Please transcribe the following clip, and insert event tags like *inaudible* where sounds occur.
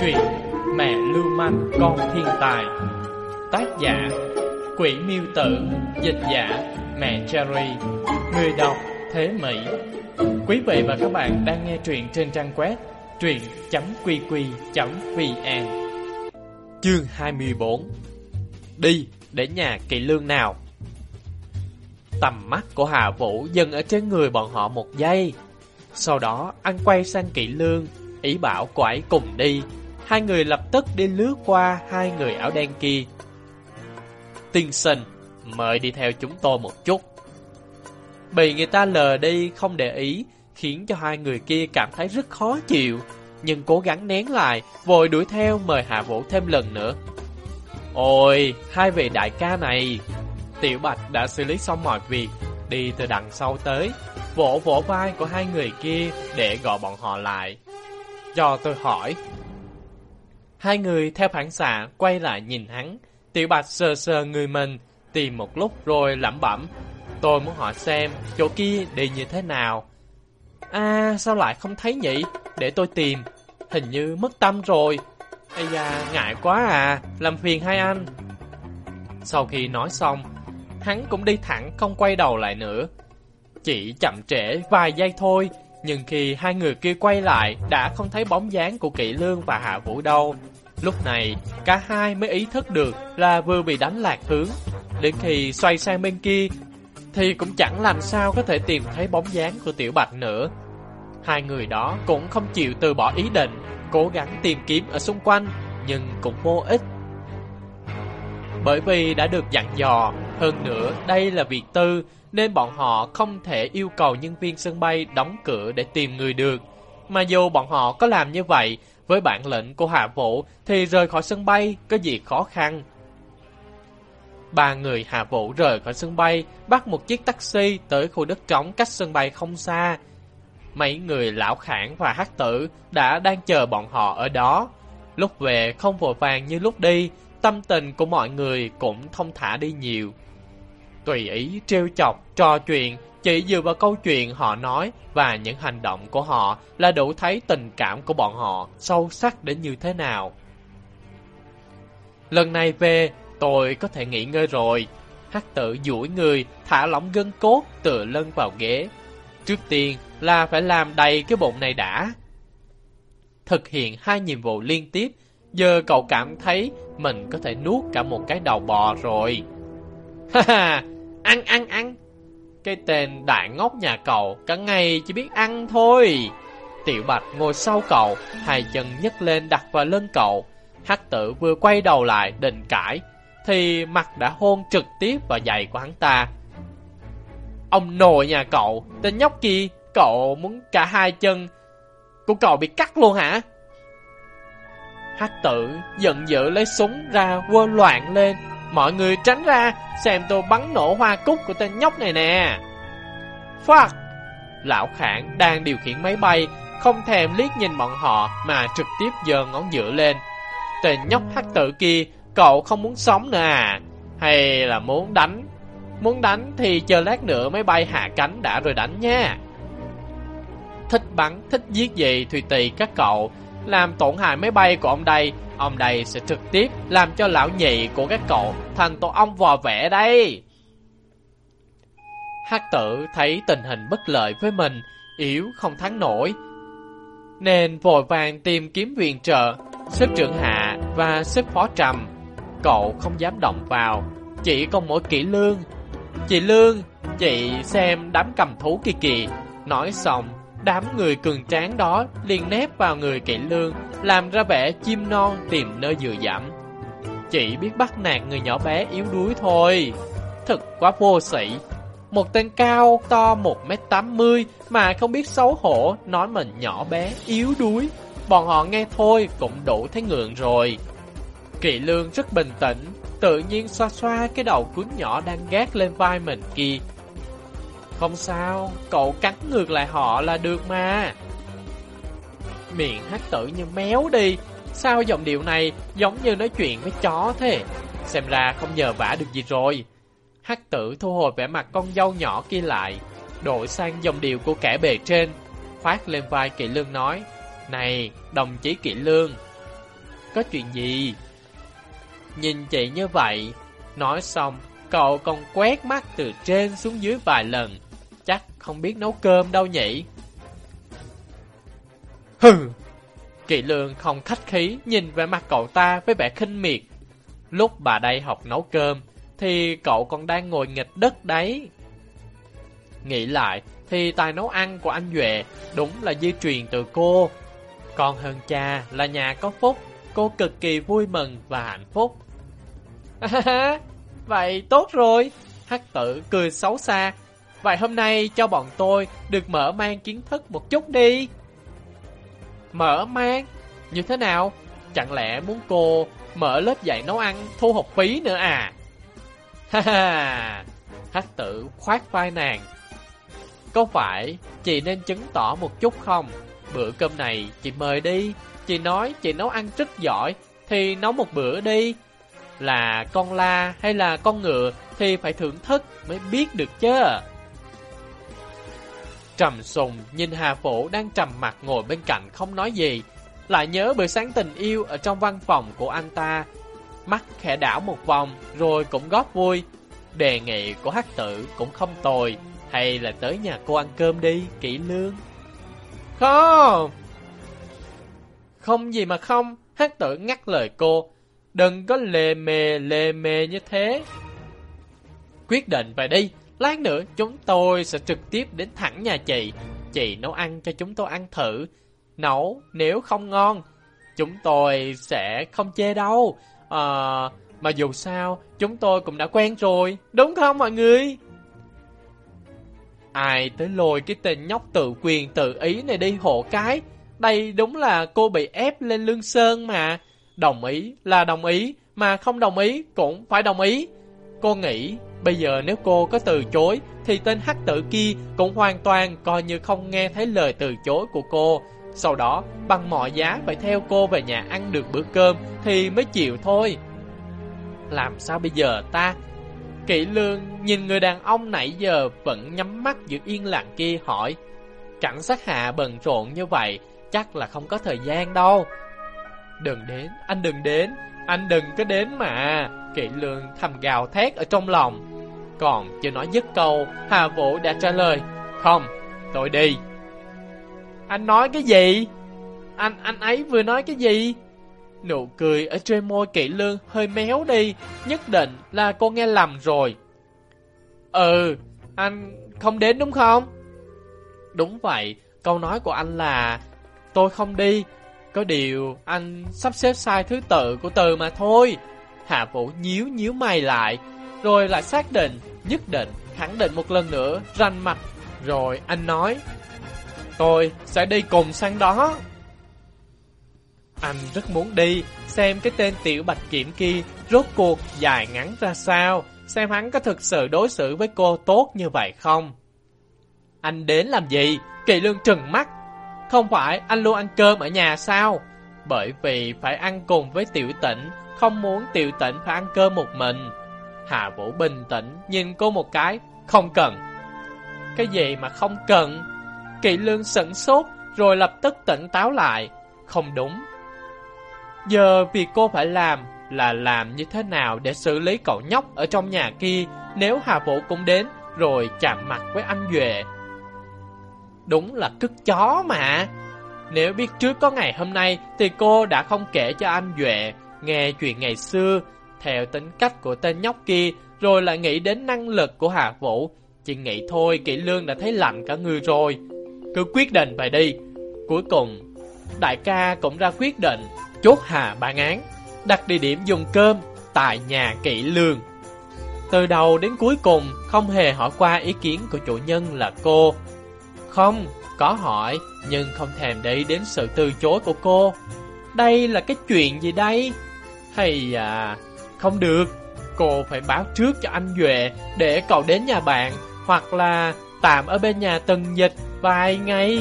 Truyện Mẹ Lưu Manh, Con Thiên Tài. Tác giả, Quỷ Miêu Tử. Dịch giả, Mẹ Cherry. Người đọc, Thế Mỹ. Quý vị và các bạn đang nghe truyện trên trang web truyện.qq.vn Chương 24 Đi để nhà kỳ lương nào? Tầm mắt của Hà Vũ dừng ở trên người bọn họ một giây. Sau đó, anh quay sang kỵ lương. Ý bảo cô ấy cùng đi. Hai người lập tức đi lướt qua hai người áo đen kia. Tiên sinh, Mời đi theo chúng tôi một chút. Bị người ta lờ đi không để ý, Khiến cho hai người kia cảm thấy rất khó chịu, Nhưng cố gắng nén lại, Vội đuổi theo mời Hạ Vũ thêm lần nữa. Ôi, hai vị đại ca này! Tiểu Bạch đã xử lý xong mọi việc, Đi từ đằng sau tới, Vỗ vỗ vai của hai người kia Để gọi bọn họ lại. Cho tôi hỏi. Hai người theo phản xạ quay lại nhìn hắn. Tiểu Bạch sờ sờ người mình, Tìm một lúc rồi lẩm bẩm. Tôi muốn hỏi xem chỗ kia đi như thế nào. À sao lại không thấy nhỉ? Để tôi tìm. Hình như mất tâm rồi. Ây da, ngại quá à. Làm phiền hai anh. Sau khi nói xong, Hắn cũng đi thẳng không quay đầu lại nữa. Chỉ chậm trễ vài giây thôi nhưng khi hai người kia quay lại, Đã không thấy bóng dáng của Kỵ Lương và Hạ Vũ đâu. Lúc này, cả hai mới ý thức được Là vừa bị đánh lạc hướng. Đến khi xoay sang bên kia, Thì cũng chẳng làm sao có thể tìm thấy bóng dáng của Tiểu Bạch nữa. Hai người đó cũng không chịu từ bỏ ý định, Cố gắng tìm kiếm ở xung quanh, Nhưng cũng vô ích. Bởi vì đã được dặn dò, Hơn nữa đây là việc tư nên bọn họ không thể yêu cầu nhân viên sân bay đóng cửa để tìm người được Mà dù bọn họ có làm như vậy Với bản lệnh của Hạ Vũ Thì rời khỏi sân bay có gì khó khăn Ba người Hạ Vũ rời khỏi sân bay Bắt một chiếc taxi tới khu đất trống cách sân bay không xa Mấy người lão khảng và hắc tử đã đang chờ bọn họ ở đó. Lúc về không vội vàng như lúc đi, tâm tình của mọi người cũng thông thả đi nhiều. Tùy ý trêu chọc, trò chuyện, chỉ dựa vào câu chuyện họ nói và những hành động của họ là đủ thấy tình cảm của bọn họ sâu sắc đến như thế nào. Lần này về, tôi có thể nghỉ ngơi rồi. Hắc tự duỗi người, thả lỏng gân cốt, tựa lưng vào ghế. Trước tiên, là phải làm đầy cái bụng này đã. Thực hiện hai nhiệm vụ liên tiếp, giờ cậu cảm thấy mình có thể nuốt cả một cái đầu bò rồi. Ha ha, ăn ăn ăn. Cái tên đại ngốc nhà cậu cả ngày chỉ biết ăn thôi. Tiểu Bạch ngồi sau cậu, hai chân nhấc lên đặt vào lưng cậu. Hắc tử vừa quay đầu lại định cãi, thì mặt đã hôn trực tiếp vào giày của hắn ta. Ông nội nhà cậu, tên nhóc kia Cậu muốn cả hai chân của cậu bị cắt luôn hả? Hắc tử giận dữ lấy súng ra quơ loạn lên. Mọi người tránh ra xem tôi bắn nổ hoa cúc của tên nhóc này nè. Fuck! Lão Khảng đang điều khiển máy bay, không thèm liếc nhìn bọn họ mà trực tiếp giơ ngón giữa lên. Tên nhóc hắc tự kia, cậu không muốn sống nữa à? Hay là muốn đánh? Muốn đánh thì chờ lát nữa máy bay hạ cánh đã rồi đánh nha thích bắn, thích giết gì thì tùy các cậu. Làm tổn hại máy bay của ông đây, ông đây sẽ trực tiếp làm cho lão nhị của các cậu thành tổ ong vò vẽ đây. Hắc tử thấy tình hình bất lợi với mình, yếu không thắng nổi. Nên vội vàng tìm kiếm viện trợ, xếp trưởng hạ và xếp phó trầm. Cậu không dám động vào, chỉ còn mỗi kỹ lương. Chị Lương, chị xem đám cầm thú kỳ kỳ. Nói xong, Đám người cường tráng đó liền nép vào người kỵ lương, làm ra vẻ chim non tìm nơi dựa dẫm. Chỉ biết bắt nạt người nhỏ bé yếu đuối thôi. Thật quá vô sĩ. Một tên cao to 1m80 mà không biết xấu hổ nói mình nhỏ bé, yếu đuối. Bọn họ nghe thôi cũng đủ thấy ngượng rồi. Kỵ lương rất bình tĩnh, tự nhiên xoa xoa cái đầu cuốn nhỏ đang gác lên vai mình kia. Không sao, cậu cắn ngược lại họ là được mà. Miệng hát tử như méo đi, sao giọng điệu này giống như nói chuyện với chó thế? Xem ra không nhờ vả được gì rồi. Hát tử thu hồi vẻ mặt con dâu nhỏ kia lại, đổi sang dòng điệu của kẻ bề trên, khoát lên vai kỵ lương nói. Này, đồng chí Kỵ Lương, có chuyện gì? Nhìn chị như vậy, nói xong, cậu còn quét mắt từ trên xuống dưới vài lần, không biết nấu cơm đâu nhỉ? Hừ! Kỵ Lương không khách khí nhìn về mặt cậu ta với vẻ khinh miệt. Lúc bà đây học nấu cơm, thì cậu còn đang ngồi nghịch đất đấy. Nghĩ lại, thì tài nấu ăn của anh Duệ đúng là di truyền từ cô. Còn hơn cha là nhà có phúc, cô cực kỳ vui mừng và hạnh phúc. *laughs* vậy tốt rồi. Hắc tử cười xấu xa. Vậy hôm nay cho bọn tôi được mở mang kiến thức một chút đi. Mở mang? Như thế nào? Chẳng lẽ muốn cô mở lớp dạy nấu ăn thu học phí nữa à? Ha ha! Hắc tử khoát vai nàng. Có phải chị nên chứng tỏ một chút không? Bữa cơm này chị mời đi. Chị nói chị nấu ăn rất giỏi, thì nấu một bữa đi. Là con la hay là con ngựa thì phải thưởng thức mới biết được chứ. Trầm sùng nhìn Hà Phổ đang trầm mặt ngồi bên cạnh không nói gì. Lại nhớ bữa sáng tình yêu ở trong văn phòng của anh ta. Mắt khẽ đảo một vòng rồi cũng góp vui. Đề nghị của hắc tử cũng không tồi. Hay là tới nhà cô ăn cơm đi, kỹ lương. Không! Không gì mà không, hát tử ngắt lời cô. Đừng có lề mề lề mề như thế. Quyết định về đi, lát nữa chúng tôi sẽ trực tiếp đến thẳng nhà chị. Chị nấu ăn cho chúng tôi ăn thử. Nấu nếu không ngon, chúng tôi sẽ không chê đâu. À, mà dù sao, chúng tôi cũng đã quen rồi, đúng không mọi người? Ai tới lôi cái tên nhóc tự quyền tự ý này đi hộ cái. Đây đúng là cô bị ép lên lương sơn mà. Đồng ý là đồng ý, mà không đồng ý cũng phải đồng ý. Cô nghĩ bây giờ nếu cô có từ chối thì tên hắc tử kia cũng hoàn toàn coi như không nghe thấy lời từ chối của cô. Sau đó bằng mọi giá phải theo cô về nhà ăn được bữa cơm thì mới chịu thôi. Làm sao bây giờ ta Kỵ lương nhìn người đàn ông nãy giờ vẫn nhắm mắt giữ yên lặng kia hỏi Cảnh sát hạ bận rộn như vậy chắc là không có thời gian đâu Đừng đến, anh đừng đến, anh đừng có đến mà Kỵ lương thầm gào thét ở trong lòng Còn chưa nói dứt câu Hà Vũ đã trả lời Không, tôi đi Anh nói cái gì? Anh anh ấy vừa nói cái gì? Nụ cười ở trên môi kỵ lương hơi méo đi, nhất định là cô nghe lầm rồi. Ừ, anh không đến đúng không? Đúng vậy, câu nói của anh là Tôi không đi, có điều anh sắp xếp sai thứ tự của từ mà thôi. Hạ Vũ nhíu nhíu mày lại, rồi lại xác định, nhất định, khẳng định một lần nữa, ranh mặt. Rồi anh nói, tôi sẽ đi cùng sang đó. Anh rất muốn đi, xem cái tên tiểu bạch kiểm kia rốt cuộc dài ngắn ra sao, xem hắn có thực sự đối xử với cô tốt như vậy không. Anh đến làm gì? Kỳ lương trừng mắt. Không phải anh luôn ăn cơm ở nhà sao? Bởi vì phải ăn cùng với tiểu tỉnh, không muốn tiểu tỉnh phải ăn cơm một mình. Hà Vũ bình tĩnh nhìn cô một cái, không cần. Cái gì mà không cần? Kỳ lương sẩn sốt rồi lập tức tỉnh táo lại. Không đúng, Giờ việc cô phải làm là làm như thế nào để xử lý cậu nhóc ở trong nhà kia nếu Hà Vũ cũng đến rồi chạm mặt với anh Duệ. Đúng là cứt chó mà. Nếu biết trước có ngày hôm nay thì cô đã không kể cho anh Duệ nghe chuyện ngày xưa theo tính cách của tên nhóc kia rồi lại nghĩ đến năng lực của Hà Vũ. Chỉ nghĩ thôi kỹ lương đã thấy lạnh cả người rồi. Cứ quyết định vậy đi. Cuối cùng, đại ca cũng ra quyết định chốt hà bản án, đặt địa điểm dùng cơm tại nhà kỹ lương. Từ đầu đến cuối cùng không hề hỏi qua ý kiến của chủ nhân là cô. Không, có hỏi, nhưng không thèm để ý đến sự từ chối của cô. Đây là cái chuyện gì đây? Hay à, không được, cô phải báo trước cho anh Duệ để cậu đến nhà bạn, hoặc là tạm ở bên nhà Tần dịch vài ngày.